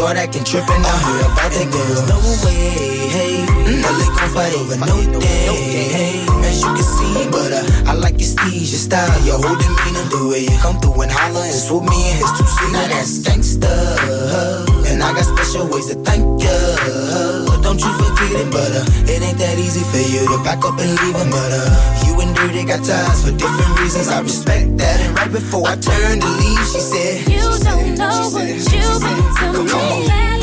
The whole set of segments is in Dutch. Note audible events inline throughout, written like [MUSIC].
start acting tripping. I heard about that girl. No way, hey. Nelly gon' fight over no day, hey. As you can see, but uh, I like your steez, your style, your whole demeanor, the way you come through and holler and swoop me in his two seat. Now that's gangsta, and I got special ways to thank ya. Don't you forget it, but uh, it ain't that easy for you to back up and leave him, but uh, you and Dirty got ties for different reasons. I respect that. And right before I turned to leave, she said, You don't know what you've been to me.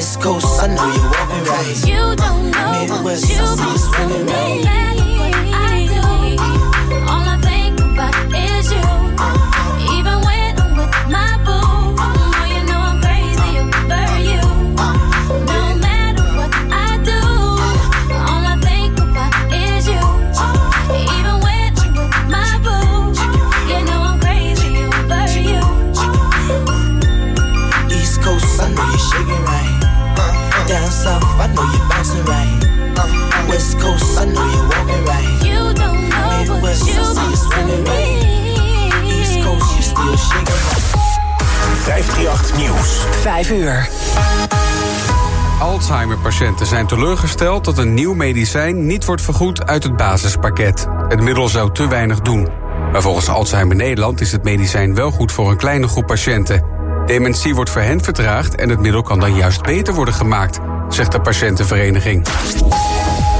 West Coast, I know you're walking right. You don't know Midwest, what you've been to me. Alzheimer-patiënten zijn teleurgesteld dat een nieuw medicijn niet wordt vergoed uit het basispakket. Het middel zou te weinig doen. Maar volgens Alzheimer Nederland is het medicijn wel goed voor een kleine groep patiënten. Dementie wordt voor hen vertraagd en het middel kan dan juist beter worden gemaakt, zegt de patiëntenvereniging.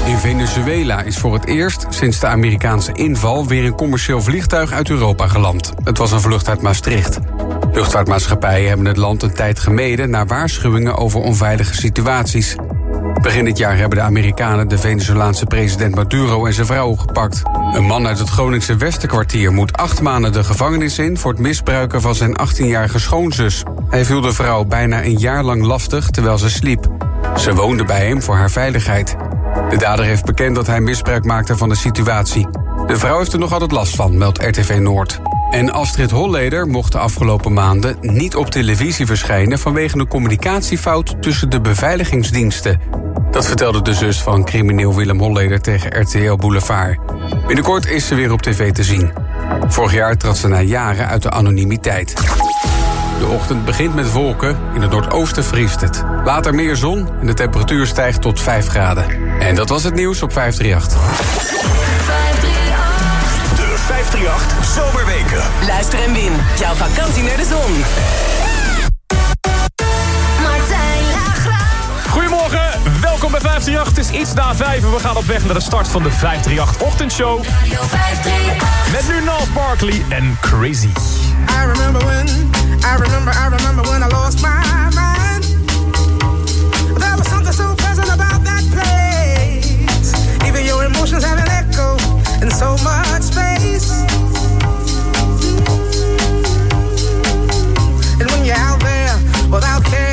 In Venezuela is voor het eerst sinds de Amerikaanse inval weer een commercieel vliegtuig uit Europa geland. Het was een vlucht uit Maastricht. Luchtvaartmaatschappijen hebben het land een tijd gemeden naar waarschuwingen over onveilige situaties. Begin dit jaar hebben de Amerikanen de Venezolaanse president Maduro en zijn vrouw gepakt. Een man uit het Groningse Westerkwartier moet acht maanden de gevangenis in voor het misbruiken van zijn 18-jarige schoonzus. Hij viel de vrouw bijna een jaar lang lastig terwijl ze sliep. Ze woonde bij hem voor haar veiligheid. De dader heeft bekend dat hij misbruik maakte van de situatie. De vrouw heeft er nog altijd last van, meldt RTV Noord. En Astrid Holleder mocht de afgelopen maanden niet op televisie verschijnen vanwege een communicatiefout tussen de beveiligingsdiensten. Dat vertelde de zus van crimineel Willem Holleder tegen RTL Boulevard. Binnenkort is ze weer op tv te zien. Vorig jaar trad ze na jaren uit de anonimiteit. De ochtend begint met wolken, in het noordoosten vriest het. Later meer zon en de temperatuur stijgt tot 5 graden. En dat was het nieuws op 538. 538 Zomerweken. Luister en win. Jouw vakantie naar de zon. Bij 538. Het is iets na 5 en we gaan op weg naar de start van de 538 ochtendshow. Met nu Nals Barkley en Crazy. I remember when, I remember, I remember when I lost my mind. There was something so pleasant about that place. Even your emotions have an echo in so much space. And when you're out there without care,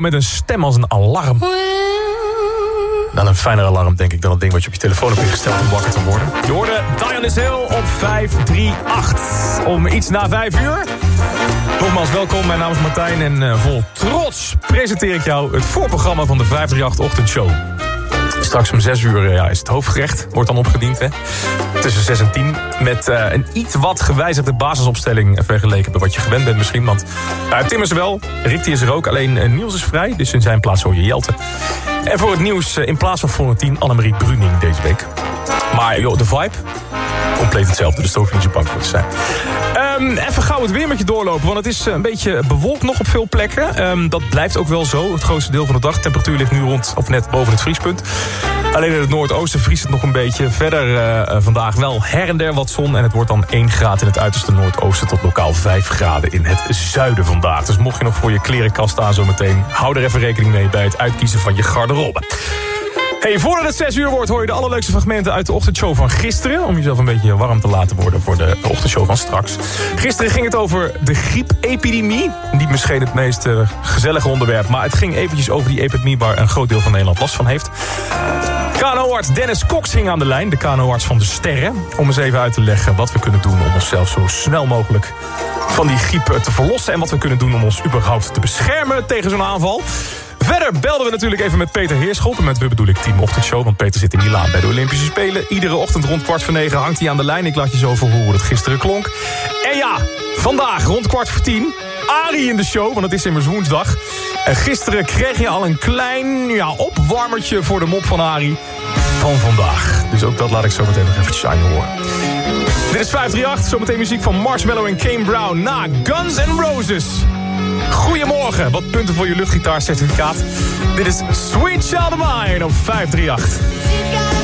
Met een stem als een alarm. Dan een fijner alarm, denk ik, dan het ding wat je op je telefoon hebt ingesteld om wakker te worden. Je hoorde Diane Hill op 538. Om iets na 5 uur. Nogmaals welkom, mijn naam is Martijn en uh, vol trots presenteer ik jou het voorprogramma van de 538 Ochtendshow. Straks om 6 uur ja, is het hoofdgerecht, wordt dan opgediend. Hè? Tussen 6 en 10. Met uh, een iets wat gewijzigde basisopstelling vergeleken bij wat je gewend bent misschien. Want uh, Tim is er wel, Rick is er ook. Alleen uh, Niels is vrij, dus in zijn plaats hoor je Jelte. En voor het nieuws in plaats van 10 Annemarie Bruning deze week. Maar joh, de vibe, compleet hetzelfde. Dus daar hoef je voor te zijn. Um, even gauw het weer met je doorlopen. Want het is een beetje bewolkt nog op veel plekken. Um, dat blijft ook wel zo. Het grootste deel van de dag. Temperatuur ligt nu rond of net boven het vriespunt. Alleen in het noordoosten vriest het nog een beetje. Verder uh, vandaag wel her en der wat zon. En het wordt dan 1 graad in het uiterste noordoosten... tot lokaal 5 graden in het zuiden vandaag. Dus mocht je nog voor je klerenkast staan zometeen... hou er even rekening mee bij het uitkiezen van je garderobe. Hey, voordat het 6 uur wordt hoor je de allerleukste fragmenten uit de ochtendshow van gisteren. Om jezelf een beetje warm te laten worden voor de ochtendshow van straks. Gisteren ging het over de griepepidemie. Niet misschien het meest uh, gezellige onderwerp. Maar het ging eventjes over die epidemie waar een groot deel van Nederland last van heeft. KNO-arts Dennis Cox hing aan de lijn. De KNO-arts van de sterren. Om eens even uit te leggen wat we kunnen doen om onszelf zo snel mogelijk van die griep te verlossen. En wat we kunnen doen om ons überhaupt te beschermen tegen zo'n aanval. Verder belden we natuurlijk even met Peter Heerschop. En met we bedoel ik Team Ochtendshow, want Peter zit in Milaan bij de Olympische Spelen. Iedere ochtend rond kwart voor negen hangt hij aan de lijn. Ik laat je zo over hoe het gisteren klonk. En ja, vandaag rond kwart voor tien... Arie in de show, want het is immers woensdag. En gisteren kreeg je al een klein ja, opwarmertje voor de mop van Arie van vandaag. Dus ook dat laat ik zo meteen nog eventjes aan je horen. Dit is 538, zometeen muziek van Marshmallow en Kane Brown na Guns N' Roses. Goedemorgen, wat punten voor je luchtgitaarcertificaat. Dit is Sweet Child of Mine op 538.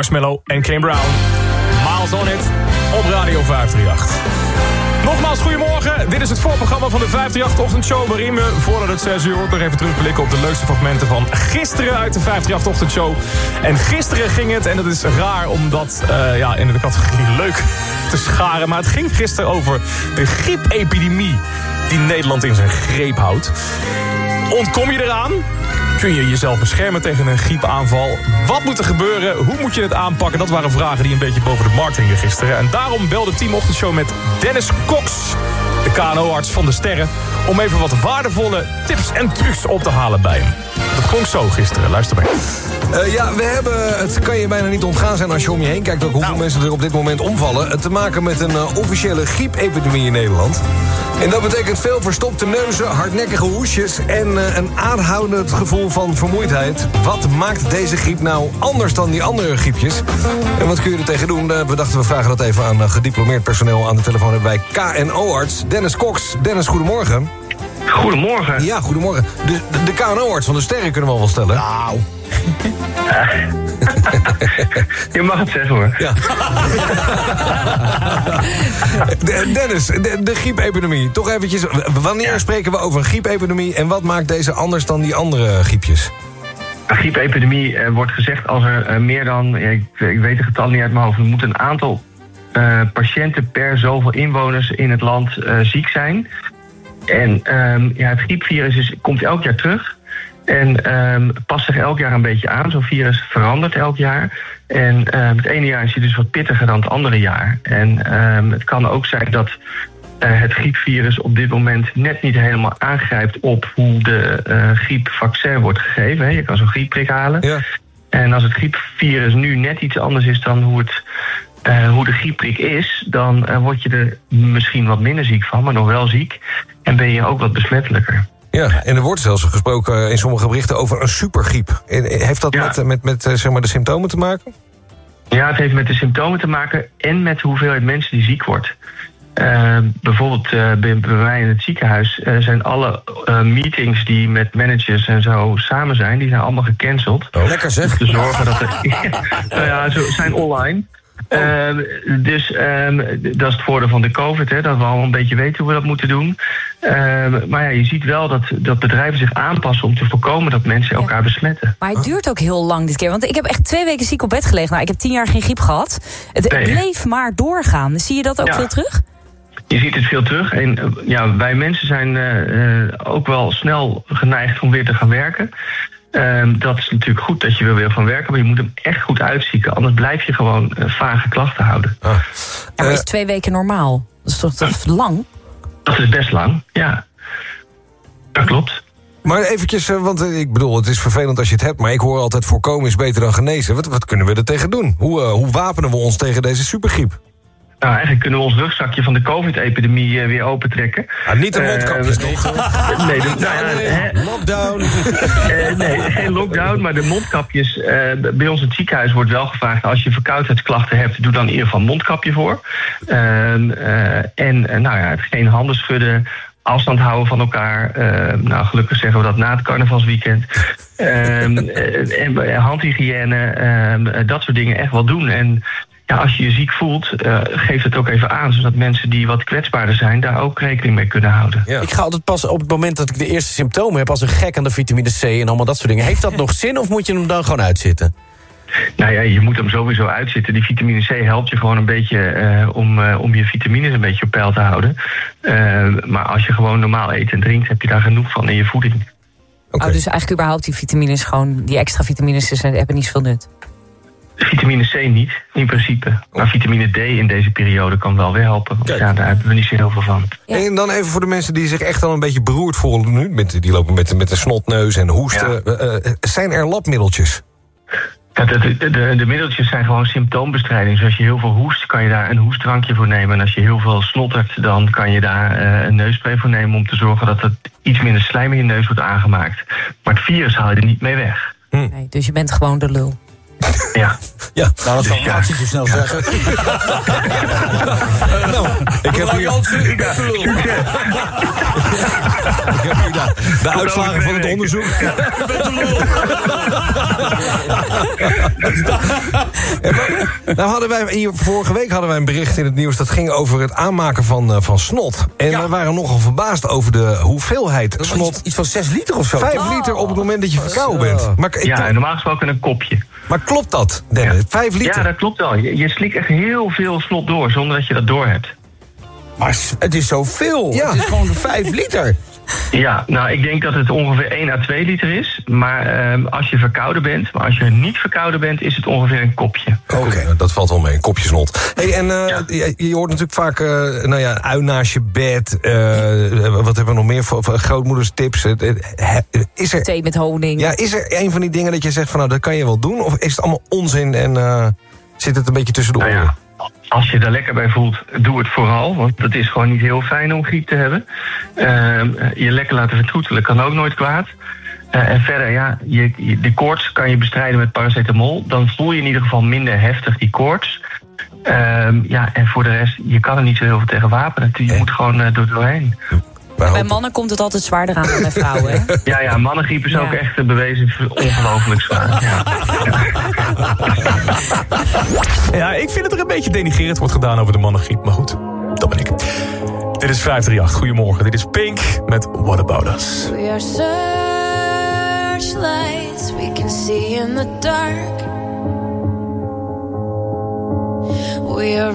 Marshmallow en Kane Brown. Miles on it op Radio 538. Nogmaals, goedemorgen. Dit is het voorprogramma van de 538-ochtendshow... waarin we, voordat het 6 uur wordt, nog even terugblikken... op de leukste fragmenten van gisteren uit de 538-ochtendshow. En gisteren ging het, en dat is raar om dat uh, ja, in de categorie leuk te scharen... maar het ging gisteren over de griepepidemie die Nederland in zijn greep houdt. Ontkom je eraan? Kun je jezelf beschermen tegen een griepaanval? Wat moet er gebeuren? Hoe moet je het aanpakken? Dat waren vragen die een beetje boven de markt hingen gisteren. En daarom belde Team Ochtendshow met Dennis Cox, de KNO-arts van de Sterren... om even wat waardevolle tips en trucs op te halen bij hem. Dat klonk zo gisteren, luister mee. Uh, ja, we hebben, het kan je bijna niet ontgaan zijn als je om je heen kijkt... ook hoeveel nou. mensen er op dit moment omvallen. Te maken met een uh, officiële griepepidemie in Nederland. En dat betekent veel verstopte neuzen, hardnekkige hoesjes... en uh, een aanhoudend gevoel van vermoeidheid. Wat maakt deze griep nou anders dan die andere griepjes? En wat kun je er tegen doen? we dachten, we vragen dat even aan gediplomeerd personeel. Aan de telefoon hebben wij KNO-arts Dennis Cox. Dennis, goedemorgen. Goedemorgen. Ja, goedemorgen. De, de, de KNO-arts van de Sterren kunnen we wel stellen. Nou... [LAUGHS] Je mag het zeggen hoor. Ja. [LAUGHS] Dennis, de, de griepepidemie. Toch eventjes, wanneer ja. spreken we over een griepepidemie... en wat maakt deze anders dan die andere griepjes? Een griepepidemie uh, wordt gezegd als er uh, meer dan... Ik, ik, weet de getal niet uit mijn hoofd... er moet een aantal uh, patiënten per zoveel inwoners in het land ziek zijn... En um, ja, het griepvirus is, komt elk jaar terug. En um, past zich elk jaar een beetje aan. Zo'n virus verandert elk jaar. En um, het ene jaar is hij dus wat pittiger dan het andere jaar. En um, het kan ook zijn dat uh, het griepvirus op dit moment net niet helemaal aangrijpt op hoe de uh, griepvaccin wordt gegeven. Hè. Je kan zo'n griepprik halen. Ja. En als het griepvirus nu net iets anders is dan hoe het uh, hoe de griepprik is, dan uh, word je er misschien wat minder ziek van, maar nog wel ziek. En ben je ook wat besmettelijker. Ja, en er wordt zelfs gesproken in sommige berichten over een supergriep. Heeft dat ja. met, met, met zeg maar de symptomen te maken? Ja, het heeft met de symptomen te maken en met de hoeveelheid mensen die ziek wordt. Eh, bijvoorbeeld eh, bij, bij mij in het ziekenhuis eh, zijn alle eh, meetings die met managers en zo samen zijn, die zijn allemaal gecanceld. Lekker zeg. Om te zorgen dat er. [LAUGHS] nou ja, ze zijn online. Ehm, dus ehm, dat is het voordeel van de COVID, hè, dat we al een beetje weten hoe we dat moeten doen. Ehm, maar ja, je ziet wel dat, dat bedrijven zich aanpassen om te voorkomen dat mensen elkaar besmetten. Maar het duurt ook heel lang dit keer. Want ik heb echt twee weken ziek op bed gelegen. Nou, ik heb tien jaar geen griep gehad. Het, Nee. bleef maar doorgaan. Zie je dat ook Ja. veel terug? Je ziet het veel terug. En ja, wij mensen zijn eh, eh, ook wel snel geneigd om weer te gaan werken. Ehm, dat is natuurlijk goed dat je wil weer gaan werken, maar je moet hem echt goed uitzieken. Anders blijf je gewoon eh, vage klachten houden. Ja, maar Eh. is twee weken normaal? Dat is toch, lang? Dat is best lang, ja. Dat klopt. Maar eventjes, eh, want eh, ik bedoel, het is vervelend als je het hebt... maar ik hoor altijd voorkomen is beter dan genezen. Wat, wat kunnen we er tegen doen? Hoe, eh, hoe wapenen we ons tegen deze supergriep? Nou, eigenlijk kunnen we ons rugzakje van de COVID-epidemie eh, weer opentrekken. Ah, niet de Eh, mondkapjes, toch? [LAUGHS] nee, de, nou Lockdown. [LAUGHS] [LAUGHS] Eh, nee, geen lockdown, maar de mondkapjes. bij ons in het ziekenhuis wordt wel gevraagd... als je verkoudheidsklachten hebt, doe dan in ieder geval een mondkapje voor. Ehm, eh, en nou ja, geen handen schudden, afstand houden van elkaar. Ehm, nou, gelukkig zeggen we dat na het carnavalsweekend. Ehm, eh, en handhygiëne, dat soort dingen echt wel doen. En ja, als je je ziek voelt, eh, geef het ook even aan... zodat mensen die wat kwetsbaarder zijn... daar ook rekening mee kunnen houden. Ja. Ik ga altijd pas op het moment dat ik de eerste symptomen heb... als een gek aan de vitamine C en allemaal dat soort dingen. Heeft dat nog zin of moet je hem dan gewoon uitzitten? Nou ja, je moet hem sowieso uitzitten. Die vitamine C helpt je gewoon een beetje eh, om, eh, om je vitamines een beetje op peil te houden. Eh, maar als je gewoon normaal eet en drinkt, heb je daar genoeg van in je voeding. Oké. Oh, dus eigenlijk überhaupt die vitamines gewoon... die extra vitamines dus, hebben niet zoveel nut. Vitamine C niet, in principe. Maar vitamine D in deze periode kan wel weer helpen. Want ja, daar hebben we niet zo heel veel van. Ja. En dan even voor de mensen die zich echt al een beetje beroerd voelen nu... Met, die lopen met, met een snotneus en hoesten. Eh, eh, zijn er labmiddeltjes? Ja, de, de, de, de middeltjes zijn gewoon symptoombestrijding. Dus als je heel veel hoest, kan je daar een hoestdrankje voor nemen. En als je heel veel snottert, dan kan je daar eh, een neusspray voor nemen... om te zorgen dat het iets minder slijm in je neus wordt aangemaakt. Maar het virus haal je er niet mee weg. Nee, dus je bent gewoon de lul. Ja. Ja. Nou, dat zal ja. Maxie zo snel zeggen. Nou, ik heb hier, ik heb hier de, de uitslagen van het onderzoek. Ja, nou hadden wij hier, vorige week hadden wij een bericht in het nieuws... dat ging over het aanmaken van, eh, van snot. En we waren nogal verbaasd over de hoeveelheid snot. iets van 6 liter of zo. Vijf liter op het moment dat je verkouden bent. Maar, ik- Ja, normaal gesproken een kopje. Maar klopt dat, Dennis? Vijf liter? Ja, dat klopt wel. Je, je slikt echt heel veel snot door zonder dat je dat doorhebt. Maar het is zoveel. Ja. Het is gewoon 5 liter. Ja, nou, ik denk dat het ongeveer 1 à 2 liter is. Maar ehm, als je verkouden bent, maar als je niet verkouden bent, is het ongeveer een kopje. Oké, nou, dat valt wel mee. Een kopje snot. Hey, en eh, je, je hoort natuurlijk vaak, eh, nou ja, ui naast je bed. eh, wat hebben we nog meer voor, voor grootmoeders tips? Is er, Thee met honing. ja, is er een van die dingen dat je zegt van, nou, dat kan je wel doen? Of is het allemaal onzin en eh, zit het een beetje tussen de Nou oren? ja, als je er lekker bij voelt, doe het vooral. Want het is gewoon niet heel fijn om griep te hebben. Ehm, je lekker laten vertroetelen kan ook nooit kwaad. Eh, en verder, ja, je, de koorts kan je bestrijden met paracetamol. Dan voel je in ieder geval minder heftig die koorts. Ehm, ja, en voor de rest, je kan er niet zo heel veel tegen wapenen. Je moet gewoon eh, door doorheen. Bij hopen- mannen komt het altijd zwaarder aan dan bij vrouwen. Hè? Ja, ja, mannengriep is Ja. ook echt bewezen ongelooflijk zwaar. Ja. Ja, ik vind het er een beetje denigerend wordt gedaan over de mannengriep. Maar goed, dat ben ik. Dit is 538. Goedemorgen. Dit is Pink met What About Us. We are searchlights we can see in the dark. We are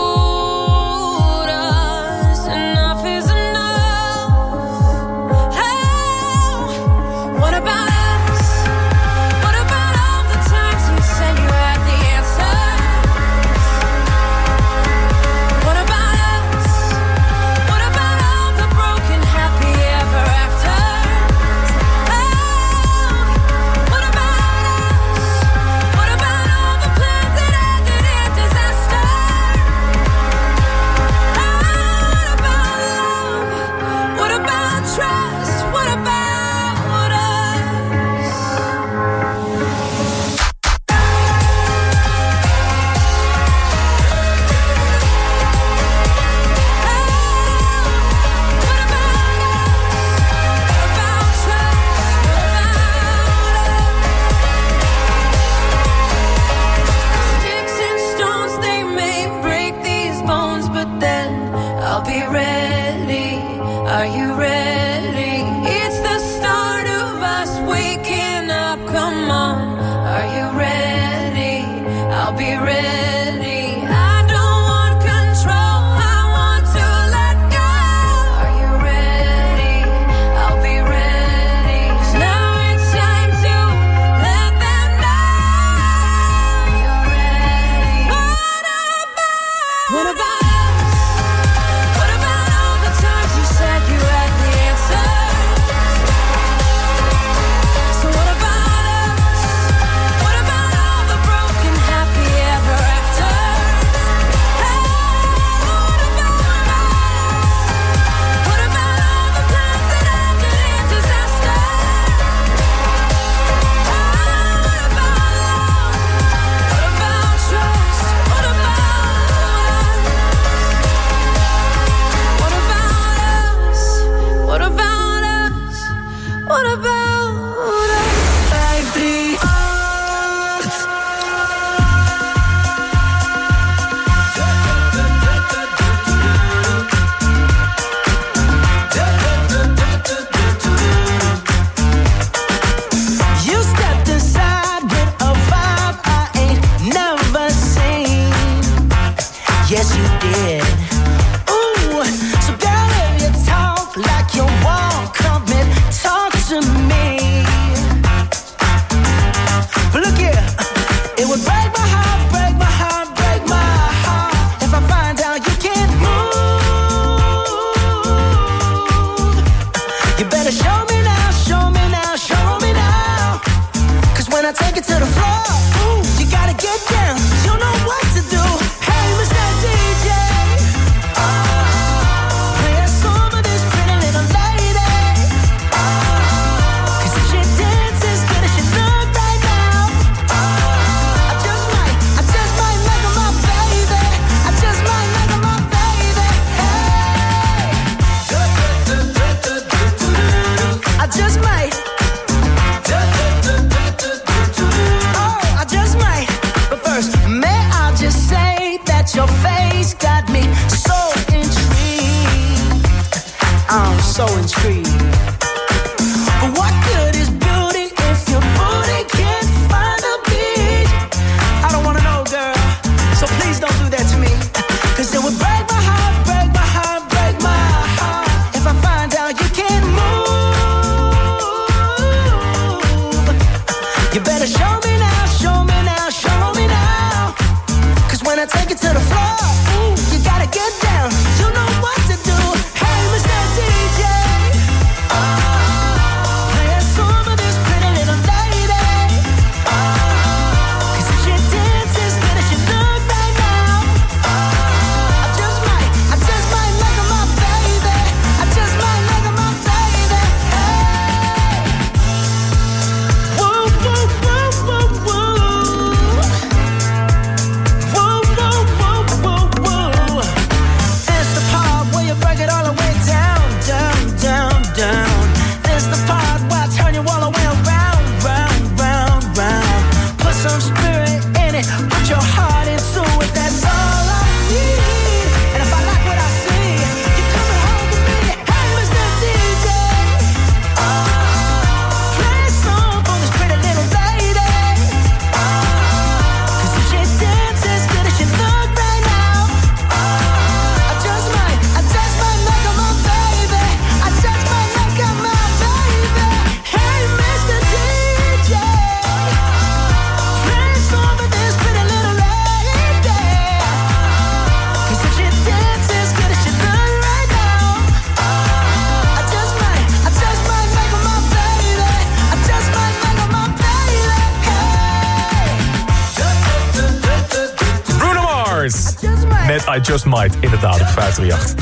I Just Might, inderdaad, op 538.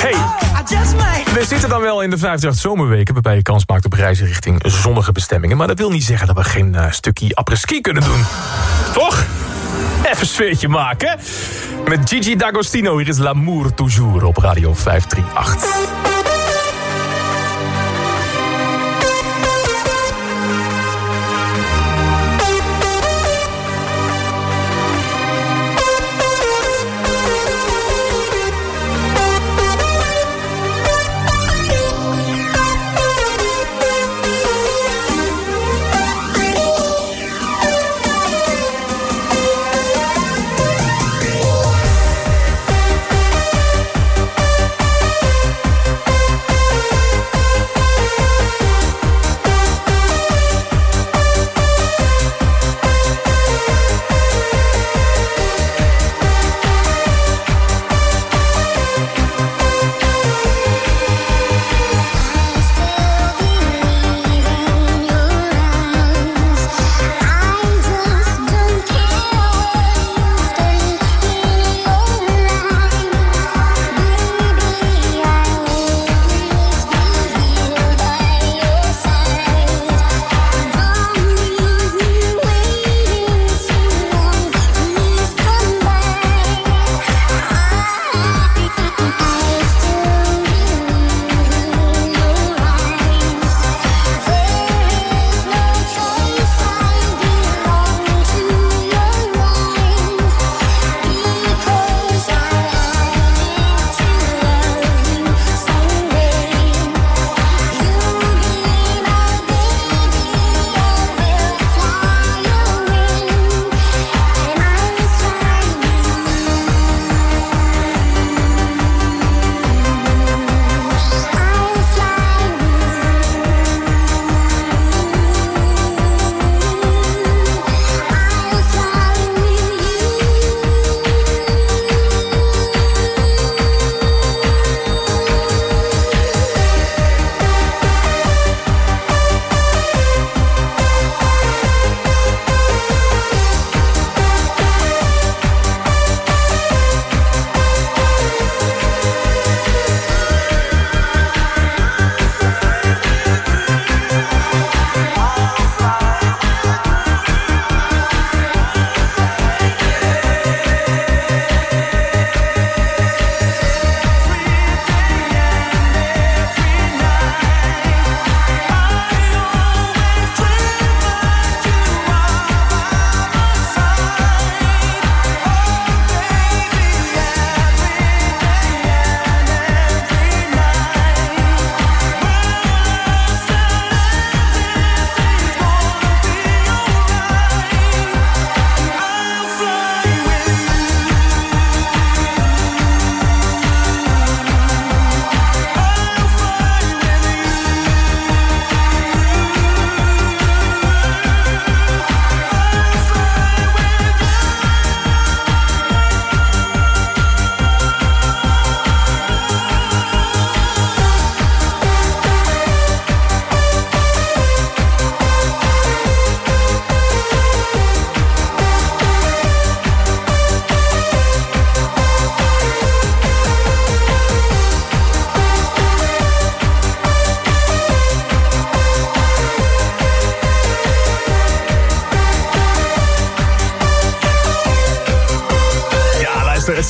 Hey, we zitten dan wel in de 538 zomerweken... waarbij je kans maakt op reizen richting zonnige bestemmingen. Maar dat wil niet zeggen dat we geen eh, stukje après-ski kunnen doen. Toch? Even een sfeertje maken. Met Gigi D'Agostino, hier is L'amour toujours op Radio 538.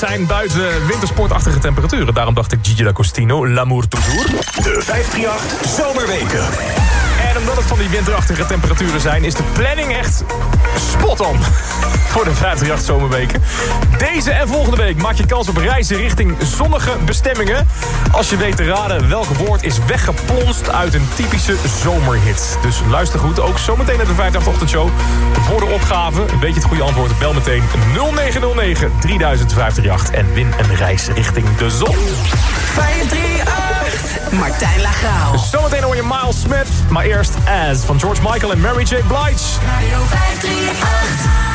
Zijn buiten wintersportachtige temperaturen. Daarom dacht ik Gigi D'Agostino, L'amour toujours. De 538 Zomerweken. En omdat het van die winterachtige temperaturen zijn... is de planning echt spot on [LAUGHS] voor de 538 zomerweken. Deze en volgende week maak je kans op reizen richting zonnige bestemmingen. Als je weet te raden welk woord is weggeplonst uit een typische zomerhit. Dus luister goed, ook zometeen naar de 538 ochtendshow. Voor de opgave, weet je het goede antwoord, bel meteen 0909 3058 en win een reis richting de zon. 538 Martijn Lagraal. Zometeen hoor je Miles Smith, maar eerst As van George Michael en Mary J. Blige. Radio 538.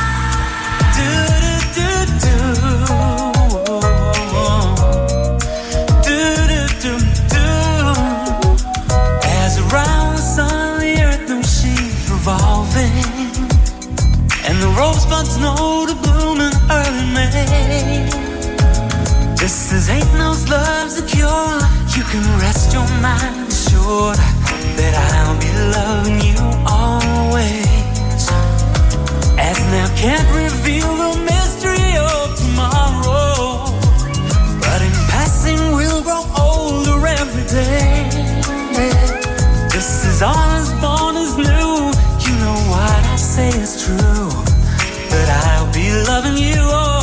As around the sun, the earth knows she's revolving, and the rosebuds know to bloom in early May. Kisses ain't no love's a cure. You can rest your mind assured that I'll be loving you always. As now can't reveal the mystery of tomorrow, but in passing we'll grow older every day. This is all as born as new. You know what I say is true, but I'll be loving you always.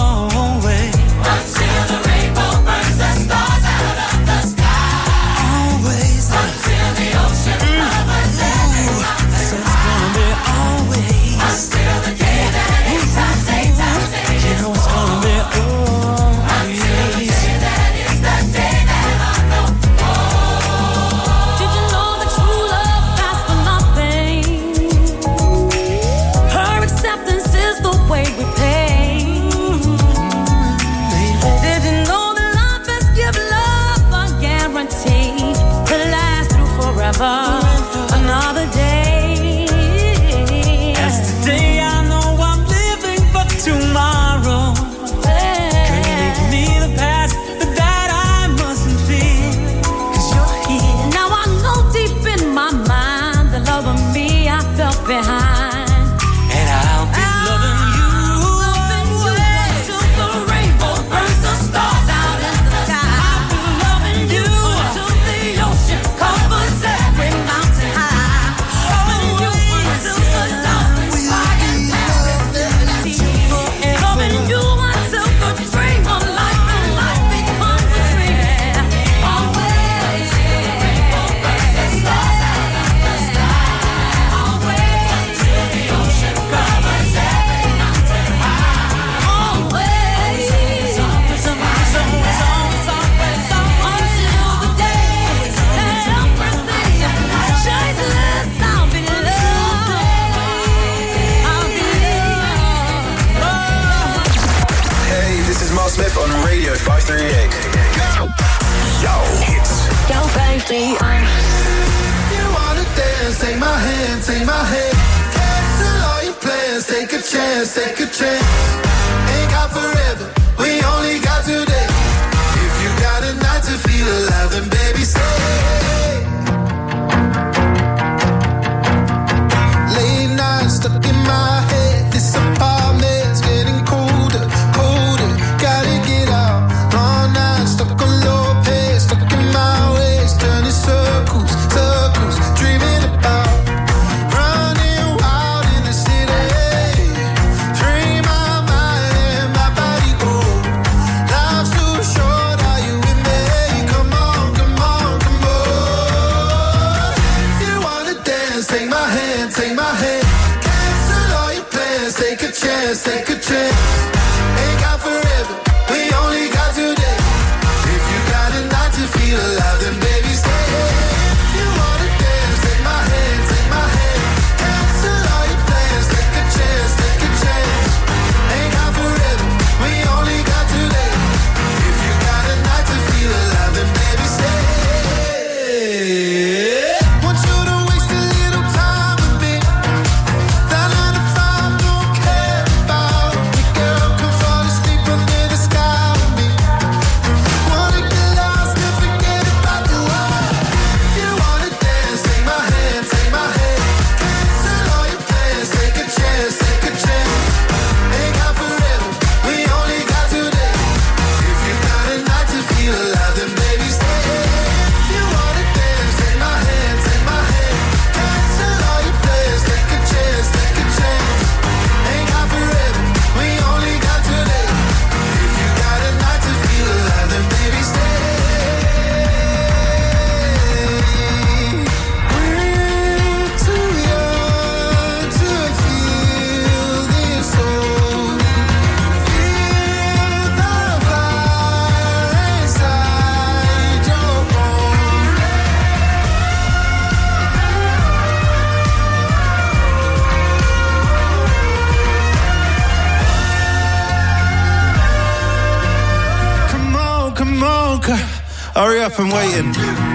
up and waiting.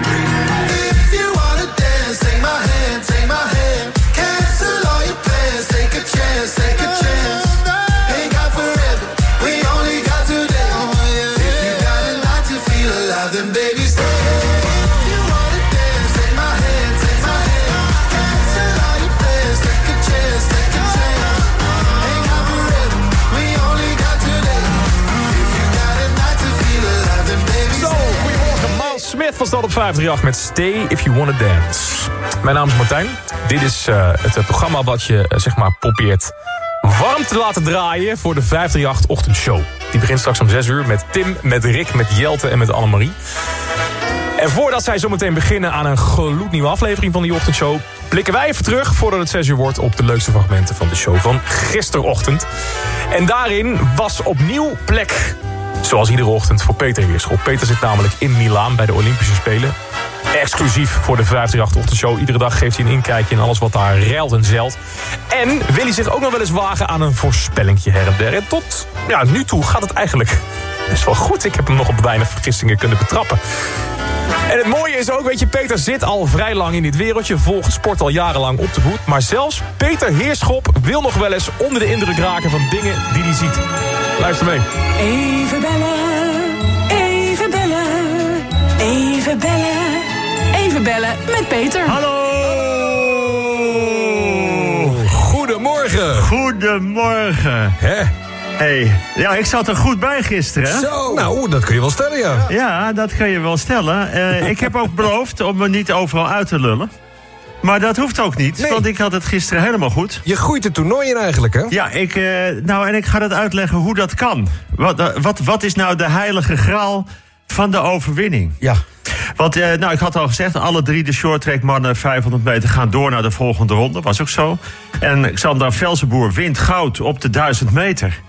Van stad op 538 met Stay If You Wanna Dance. Mijn naam is Martijn. Dit is eh, het eh, programma wat je eh, zeg maar probeert warm te laten draaien... voor de 538 ochtendshow. Die begint straks om 6 uur met Tim, met Rick, met Jelte en met Annemarie. En voordat zij zometeen beginnen aan een gloednieuwe aflevering van die ochtendshow... blikken wij even terug, voordat het 6 uur wordt... op de leukste fragmenten van de show van gisterochtend. En daarin was opnieuw plek, zoals iedere ochtend, voor Peter Heerschop. Peter zit namelijk in Milaan bij de Olympische Spelen. Exclusief voor de 538-ochtendshow. Iedere dag geeft hij een inkijkje in alles wat daar reilt en zeilt. En wil hij zich ook nog wel eens wagen aan een voorspellingje her en tot ja, nu toe gaat het eigenlijk best wel goed. Ik heb hem nog op weinig vergissingen kunnen betrappen. En het mooie is ook, weet je, Peter zit al vrij lang in dit wereldje... volgt sport al jarenlang op de voet. Maar zelfs Peter Heerschop wil nog wel eens onder de indruk raken... van dingen die hij ziet. Luister mee. Even bellen, even bellen, even bellen, even bellen met Peter. Goedemorgen. Goedemorgen. Hè? Hey, ja, ik zat er goed bij gisteren. hè? Zo. Nou, dat kun je wel stellen, ja. Ja, dat kun je wel stellen. Eh, ik heb ook beloofd om me niet overal uit te lullen. Maar dat hoeft ook niet, want ik had het gisteren helemaal goed. Je groeit het toernooi in eigenlijk, hè? Ja, ik, eh, nou, en ik ga dat uitleggen hoe dat kan. Wat, eh, wat, wat is nou de heilige graal van de overwinning? Ja. Want nou, ik had al gezegd, alle drie de shorttrack mannen 500 meter gaan door naar de volgende ronde. Was ook zo. En Xander Velsenboer wint goud op de 1000 meter.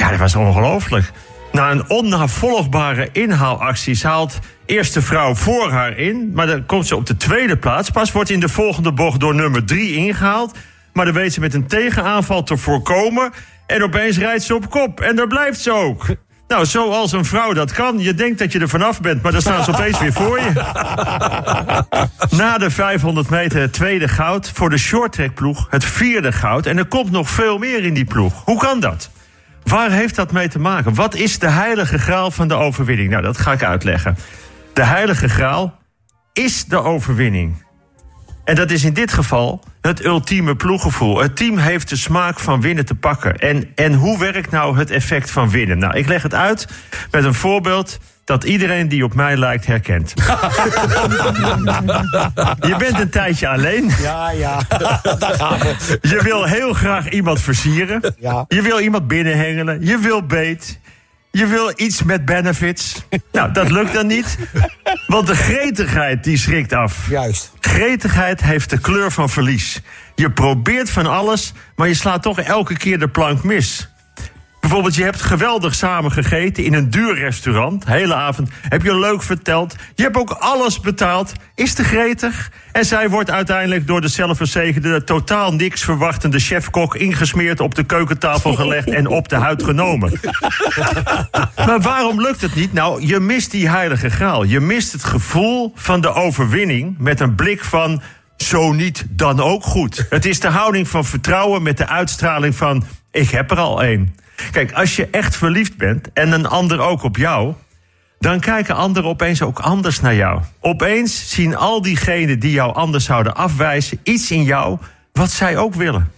Ja, dat was ongelooflijk. Na een onnavolgbare inhaalactie haalt eerst de vrouw voor haar in... maar dan komt ze op de tweede plaats. Pas wordt in de volgende bocht door nummer drie ingehaald... maar dan weet ze met een tegenaanval te voorkomen... en opeens rijdt ze op kop. En daar blijft ze ook. Nou, zoals een vrouw dat kan. Je denkt dat je er vanaf bent, maar dan staan ze opeens weer voor je. Na de 500 meter het tweede goud. Voor de shorttrackploeg het vierde goud. En er komt nog veel meer in die ploeg. Hoe kan dat? Waar heeft dat mee te maken? Wat is de heilige graal van de overwinning? Nou, dat ga ik uitleggen. De heilige graal is de overwinning. En dat is in dit geval het ultieme ploeggevoel. Het team heeft de smaak van winnen te pakken. En, en hoe werkt nou het effect van winnen? Nou, ik leg het uit met een voorbeeld dat iedereen die op mij lijkt herkent. [LAUGHS] Je bent een tijdje alleen. Ja, ja, [LAUGHS] daar gaan we. Je wil heel graag iemand versieren. Ja. Je wil iemand binnenhengelen. Je wil beet. Je wil iets met benefits. Nou, dat lukt dan niet. Want de gretigheid die schrikt af. Juist. Gretigheid heeft de kleur van verlies. Je probeert van alles, maar je slaat toch elke keer de plank mis. Bijvoorbeeld, je hebt geweldig samen gegeten in een duur restaurant. Hele avond heb je leuk verteld. Je hebt ook alles betaald. Is te gretig. En zij wordt uiteindelijk door de zelfverzekerde... totaal niks verwachtende chefkok ingesmeerd... op de keukentafel gelegd en op de huid genomen. [LAUGHS] maar waarom lukt het niet? Nou, je mist die heilige graal. Je mist het gevoel van de overwinning... met een blik van... Zo niet, dan ook goed. Het is de houding van vertrouwen met de uitstraling van... ik heb er al één. Kijk, als je echt verliefd bent en een ander ook op jou... dan kijken anderen opeens ook anders naar jou. Opeens zien al diegenen die jou anders zouden afwijzen... iets in jou wat zij ook willen.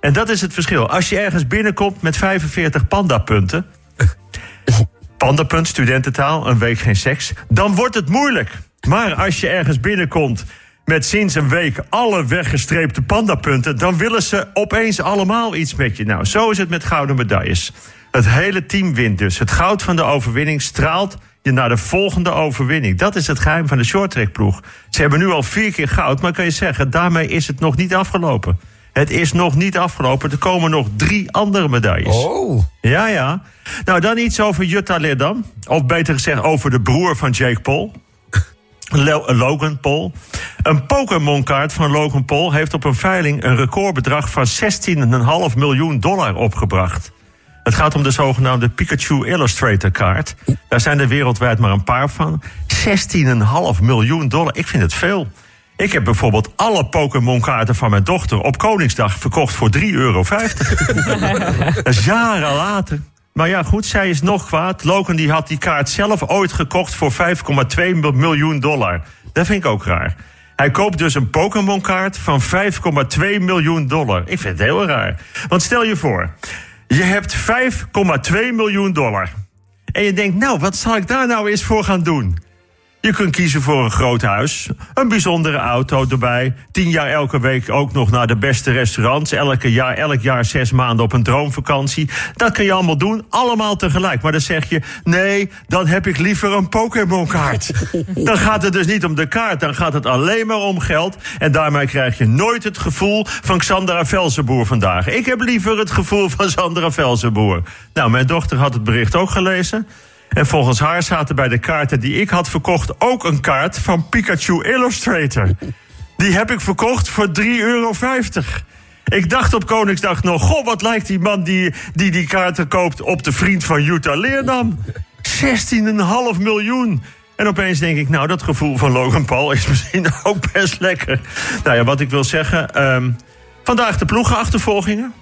En dat is het verschil. Als je ergens binnenkomt met 45 pandapunten... [LAUGHS] pandapunt, studententaal, een week geen seks... dan wordt het moeilijk. Maar als je ergens binnenkomt met sinds een week alle weggestreepte pandapunten... dan willen ze opeens allemaal iets met je. Nou, zo is het met gouden medailles. Het hele team wint dus. Het goud van de overwinning straalt je naar de volgende overwinning. Dat is het geheim van de shorttrackploeg. Ze hebben nu al vier keer goud, maar kan je zeggen... daarmee is het nog niet afgelopen. Het is nog niet afgelopen. Er komen nog drie andere medailles. Oh. Ja, ja. Nou, dan iets over Jutta Leerdam. Of beter gezegd over de broer van Jake Paul. Lo- Logan Paul. Een Pokémon-kaart van Logan Paul heeft op een veiling een recordbedrag van 16,5 miljoen dollar opgebracht. Het gaat om de zogenaamde Pikachu Illustrator kaart. Daar zijn er wereldwijd maar een paar van. 16,5 miljoen dollar. Ik vind het veel. Ik heb bijvoorbeeld alle Pokémon-kaarten van mijn dochter op Koningsdag verkocht voor 3,50 euro. [LAUGHS] Dat is jaren later. Maar ja, goed, zij is nog kwaad. Logan die had die kaart zelf ooit gekocht voor 5,2 miljoen dollar. Dat vind ik ook raar. Hij koopt dus een Pokémon-kaart van 5,2 miljoen dollar. Ik vind het heel raar. Want stel je voor, je hebt 5,2 miljoen dollar. En je denkt, nou, wat zal ik daar nou eens voor gaan doen? Je kunt kiezen voor een groot huis, een bijzondere auto erbij... tien jaar elke week ook nog naar de beste restaurants... elke jaar, elk jaar zes maanden op een droomvakantie. Dat kun je allemaal doen, allemaal tegelijk. Maar dan zeg je, nee, dan heb ik liever een Pokémon-kaart. [LAUGHS] dan gaat het dus niet om de kaart, dan gaat het alleen maar om geld... en daarmee krijg je nooit het gevoel van Xandra Velzenboer vandaag. Ik heb liever het gevoel van Sandra Velzenboer. Nou, mijn dochter had het bericht ook gelezen... En volgens haar zaten bij de kaarten die ik had verkocht ook een kaart van Pikachu Illustrator. Die heb ik verkocht voor 3,50 euro. Ik dacht op Koningsdag nog, goh, wat lijkt die man die die, die kaarten koopt op de vriend van Jutta Leerdam. 16,5 miljoen. En opeens denk ik, nou, dat gevoel van Logan Paul is [LAUGHS] misschien ook best lekker. Nou ja, wat ik wil zeggen. ehm, vandaag de ploegenachtervolgingen.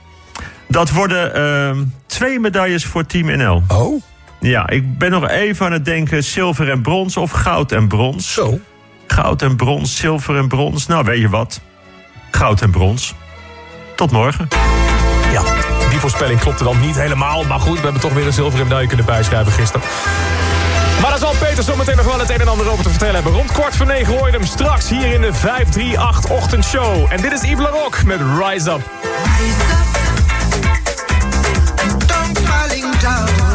Dat worden ehm, twee medailles voor Team NL. Oh? Ja, ik ben nog even aan het denken zilver en brons of goud en brons. Zo. Goud en brons, zilver en brons. Nou, weet je wat? Goud en brons. Tot morgen. Ja, die voorspelling klopte dan niet helemaal. Maar goed, we hebben toch weer een zilveren medaille kunnen bijschrijven gisteren. Maar daar zal Peter zometeen nog wel het een en ander over te vertellen hebben. Rond kwart voor negen hoor je hem straks hier in de 538 Ochtendshow. En dit is Yves Laroque met Rise Up. Don't falling down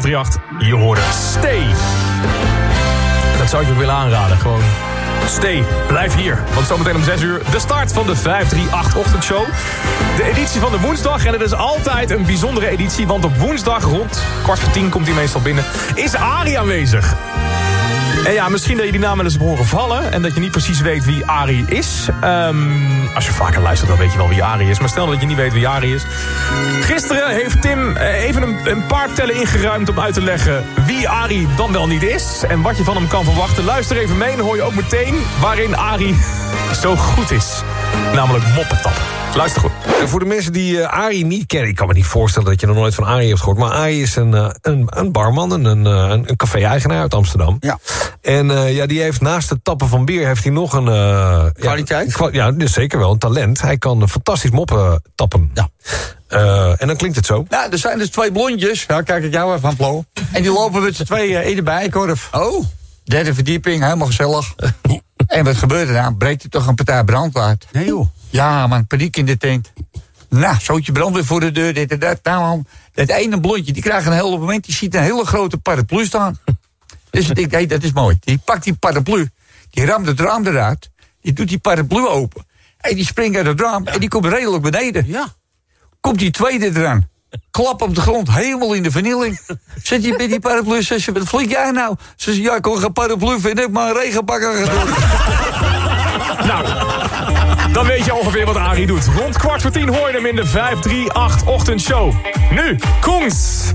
538. Je hoorde Stay. Dat zou ik je willen aanraden. Gewoon stay, blijf hier. Want zometeen om 6 uur de start van de 538-ochtendshow. De editie van de woensdag. En het is altijd een bijzondere editie. Want op woensdag rond kwart voor tien komt hij meestal binnen. Is Arie aanwezig. En ja, misschien dat je die naam wel eens hebt horen vallen... en dat je niet precies weet wie Arie is. Ehm, als je vaker luistert, dan weet je wel wie Arie is. Maar stel dat je niet weet wie Arie is. Gisteren heeft Tim eh, even een, een paar tellen ingeruimd om uit te leggen... wie Arie dan wel niet is en wat je van hem kan verwachten. Luister even mee, dan hoor je ook meteen waarin Arie [LAUGHS] zo goed is. Namelijk moppetappen. Luister goed. En voor de mensen die eh, Arie niet kennen... ik kan me niet voorstellen dat je nog nooit van Arie hebt gehoord... maar Arie is een, eh, een, een barman, en een, eh, een, een café-eigenaar uit Amsterdam. Ja. En eh, ja, die heeft naast het tappen van bier... heeft hij nog een... eh, Kwaliteit? Ja, ja, dus zeker wel, een talent. Hij kan fantastisch moppen tappen. Ja. Eh, en dan klinkt het zo. Nou, er zijn dus twee blondjes. Ja, kijk ik jou even aan Plo. En die lopen met z'n tweeën in de bijenkorf. Oh. Derde verdieping, helemaal gezellig. En wat gebeurt er dan? Breekt er toch een partij brand uit? Nee joh. Ja, man, paniek in de tent. Nou, zootje brandweer voor de deur, dit en dat. Nou, man, dat ene blondje, die krijgt een hele moment... die ziet een hele grote paraplu staan. [LAUGHS] Dus ik denk, dat is mooi. Die pakt die paraplu, die ramt het raam eruit... die doet die paraplu open. En die springt uit het raam en die komt redelijk beneden. Ja. Komt die tweede eraan. Klap op de grond, helemaal in de vernieling. Zet je bij die paraplu, zegt ze, wat flink jij nou? Ze zegt, ja, ik kon geen paraplu vinden, ik maar een regenpak aangedaan. [LAUGHS] Nou, dan weet je ongeveer wat Arie doet. Rond kwart voor tien hoor je hem in de 538-ochtendshow. Nu, Koens.